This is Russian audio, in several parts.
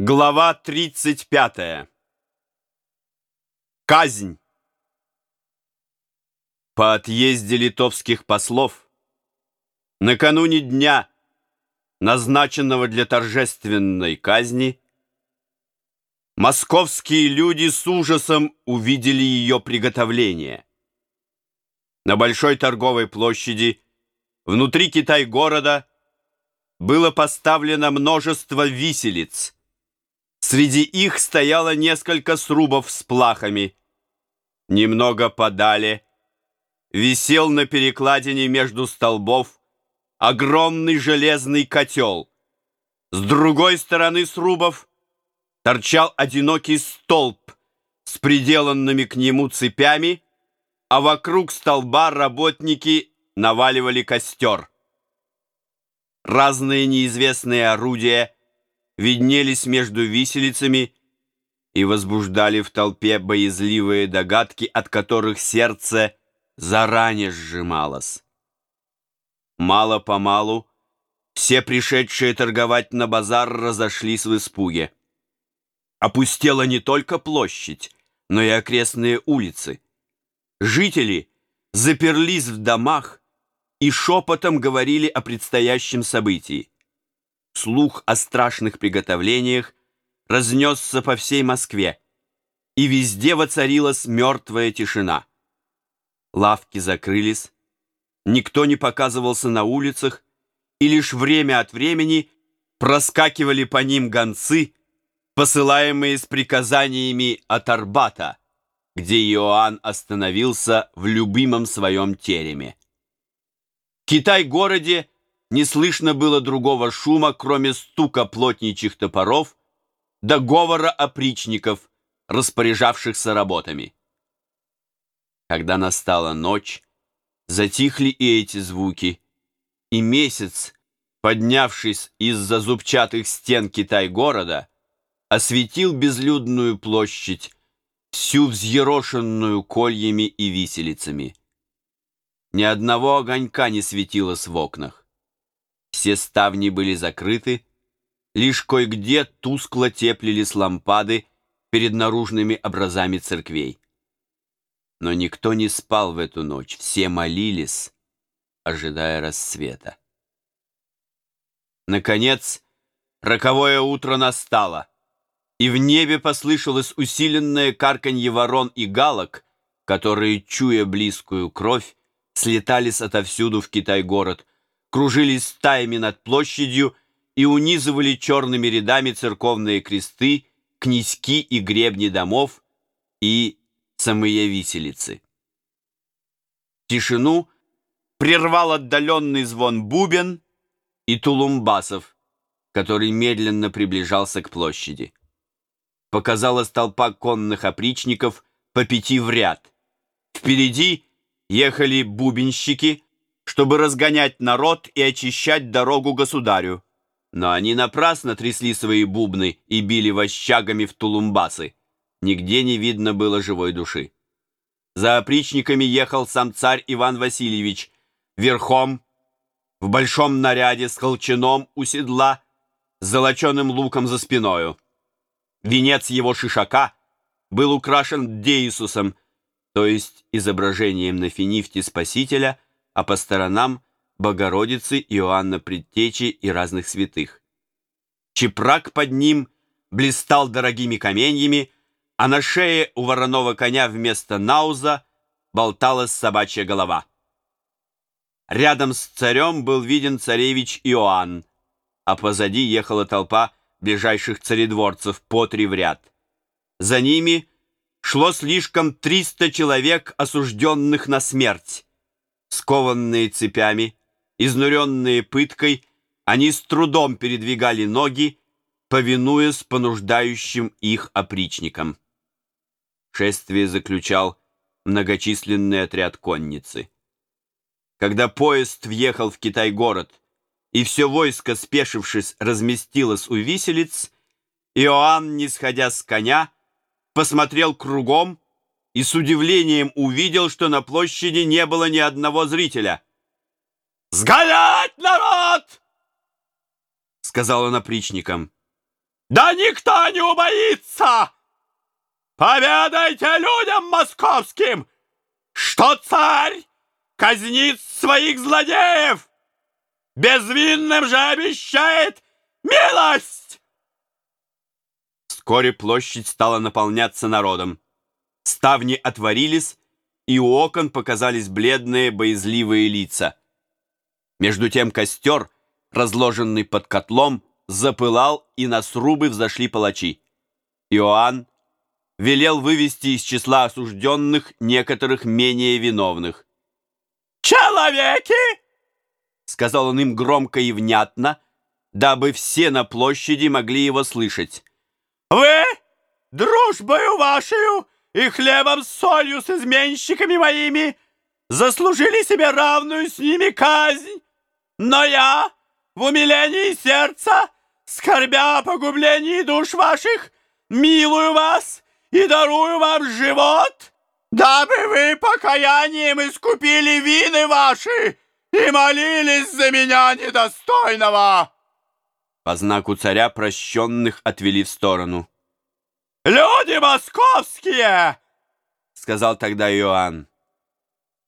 Глава 35. Казнь. По отъезде литовских послов, накануне дня, назначенного для торжественной казни, московские люди с ужасом увидели ее приготовление. На Большой торговой площади, внутри Китай-города, было поставлено множество виселиц – Среди их стояло несколько срубов с плахами. Немного подали висел на перекладине между столбов огромный железный котел. С другой стороны срубов торчал одинокий столб с приделанными к нему цепями, а вокруг столба работники наваливали костер. Разные неизвестные орудия — виднелись между виселицами и возбуждали в толпе боязливые догадки, от которых сердце заранее сжималось. Мало-помалу все пришедшие торговать на базар разошлись в испуге. Опустела не только площадь, но и окрестные улицы. Жители заперлись в домах и шепотом говорили о предстоящем событии слух о страшных приготовлениях разнесся по всей Москве, и везде воцарилась мертвая тишина. Лавки закрылись, никто не показывался на улицах, и лишь время от времени проскакивали по ним гонцы, посылаемые с приказаниями от Арбата, где Иоанн остановился в любимом своем тереме. Китай-городе не слышно было другого шума, кроме стука плотничьих топоров да говора опричников, распоряжавшихся работами. Когда настала ночь, затихли и эти звуки, и месяц, поднявшись из-за зубчатых стен Китай-города, осветил безлюдную площадь, всю взъерошенную кольями и виселицами. Ни одного огонька не светилось в окнах. Все ставни были закрыты, лишь кое-где тускло теплились лампады перед наружными образами церквей. Но никто не спал в эту ночь, все молились, ожидая рассвета. Наконец, роковое утро настало, и в небе послышалось усиленное карканье ворон и галок, которые, чуя близкую кровь, слетались отовсюду в Китай-город, кружились стаями над площадью и унизывали черными рядами церковные кресты, князьки и гребни домов и самые виселицы. Тишину прервал отдаленный звон бубен и тулумбасов, который медленно приближался к площади. Показалась толпа конных опричников по пяти в ряд. Впереди ехали бубенщики — чтобы разгонять народ и очищать дорогу государю. Но они напрасно трясли свои бубны и били вощагами в тулумбасы. Нигде не видно было живой души. За опричниками ехал сам царь Иван Васильевич, верхом, в большом наряде с колчаном у седла, с золоченым луком за спиною. Венец его шишака был украшен Деисусом, то есть изображением на финифте Спасителя – а по сторонам Богородицы, Иоанна Предтечи и разных святых. Чепрак под ним блистал дорогими каменьями, а на шее у вороного коня вместо науза болталась собачья голова. Рядом с царем был виден царевич Иоанн, а позади ехала толпа ближайших царедворцев по три в ряд. За ними шло слишком триста человек, осужденных на смерть. Скованные цепями, изнуренные пыткой, они с трудом передвигали ноги, повинуясь понуждающим их опричникам. Шествие заключал многочисленный отряд конницы. Когда поезд въехал в Китай-город, и все войско, спешившись, разместилось у виселиц, Иоанн, не сходя с коня, посмотрел кругом и с удивлением увидел, что на площади не было ни одного зрителя. «Сгорять, народ!» — сказал он опричникам. Да никто не убоится! Поведайте людям московским, что царь казнит своих злодеев, безвинным же обещает милость!» Вскоре площадь стала наполняться народом. Ставни отворились, и у окон показались бледные, боязливые лица. Между тем костер, разложенный под котлом, запылал, и на срубы взошли палачи. Иоанн велел вывести из числа осужденных некоторых менее виновных. «Человеки!» — сказал он им громко и внятно, дабы все на площади могли его слышать. «Вы дружбою вашей и хлебом с солью с изменщиками моими заслужили себе равную с ними казнь, но я в умилении сердца, скорбя о погублении душ ваших, милую вас и дарую вам живот, дабы вы покаянием искупили вины ваши и молились за меня недостойного». По знаку царя прощенных отвели в сторону. «Люди московские!» — сказал тогда Иоанн.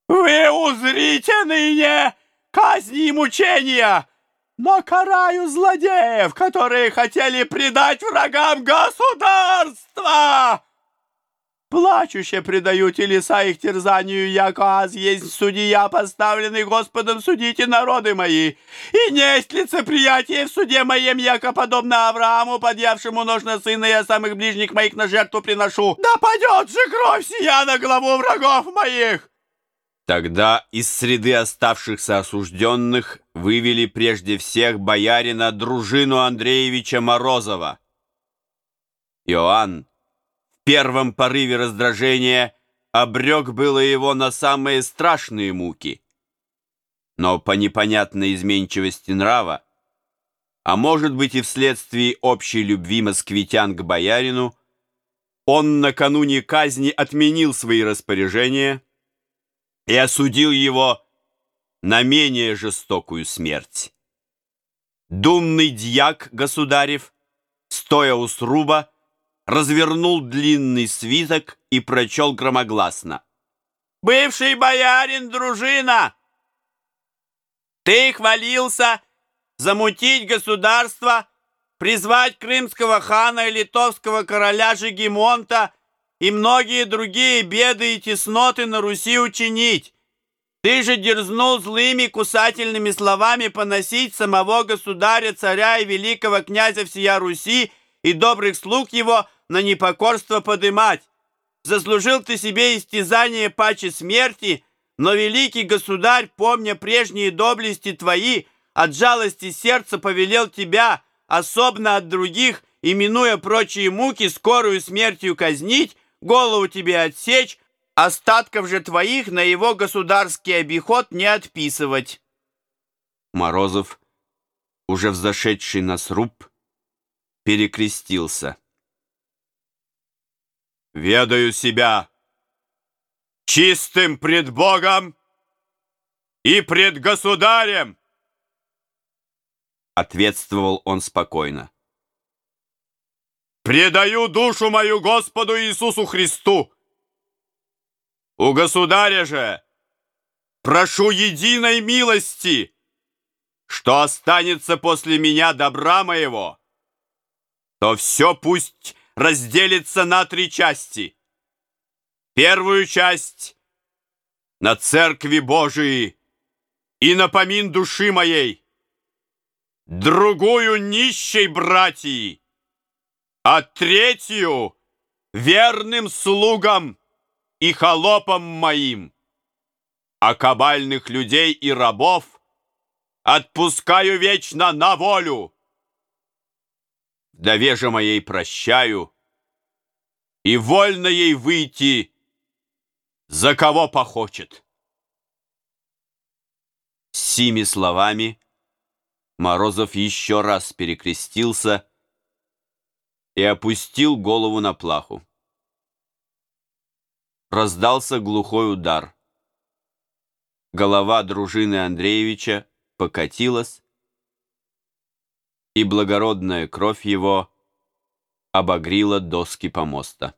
«Вы узрите ныне казни и мучения, но караю злодеев, которые хотели предать врагам государства!» Плачуще предают и леса их терзанию, яко аз есть судья, поставленный Господом судите народы мои. И несть лицеприятие в суде моем, яко подобно Аврааму, подъявшему нож на сына, я самых ближних моих на жертву приношу. Да падет же кровь сия на главу врагов моих!» Тогда из среды оставшихся осужденных вывели прежде всех боярина дружину Андреевича Морозова. Иоанн, первом порыве раздражения обрек было его на самые страшные муки. Но по непонятной изменчивости нрава, а может быть и вследствие общей любви москвитян к боярину, он накануне казни отменил свои распоряжения и осудил его на менее жестокую смерть. Думный дьяк государев, стоя у сруба, развернул длинный свиток и прочел громогласно. «Бывший боярин, дружина! Ты хвалился замутить государство, призвать крымского хана и литовского короля Жигемонта и многие другие беды и тесноты на Руси учинить. Ты же дерзнул злыми кусательными словами поносить самого государя, царя и великого князя всея Руси и добрых слуг его на непокорство подымать. Заслужил ты себе истязание паче смерти, но великий государь, помня прежние доблести твои, от жалости сердца повелел тебя, особенно от других, именуя прочие муки, скорую смертью казнить, голову тебе отсечь, остатков же твоих на его государский обиход не отписывать. Морозов, уже взошедший на сруб, перекрестился ведаю себя чистым пред Богом и пред государем, ответствовал он спокойно. Предаю душу мою Господу Иисусу Христу. У государя же прошу единой милости, что останется после меня добра моего, то все пусть разделится на три части. Первую часть на церкви Божией и на помин души моей, другую нищей братьи, а третью верным слугам и холопам моим, а кабальных людей и рабов отпускаю вечно на волю вдове же моей прощаю, и вольно ей выйти, за кого похочет. С сими словами Морозов еще раз перекрестился и опустил голову на плаху. Раздался глухой удар. Голова дружины Андреевича покатилась, и благородная кровь его обогрила доски помоста.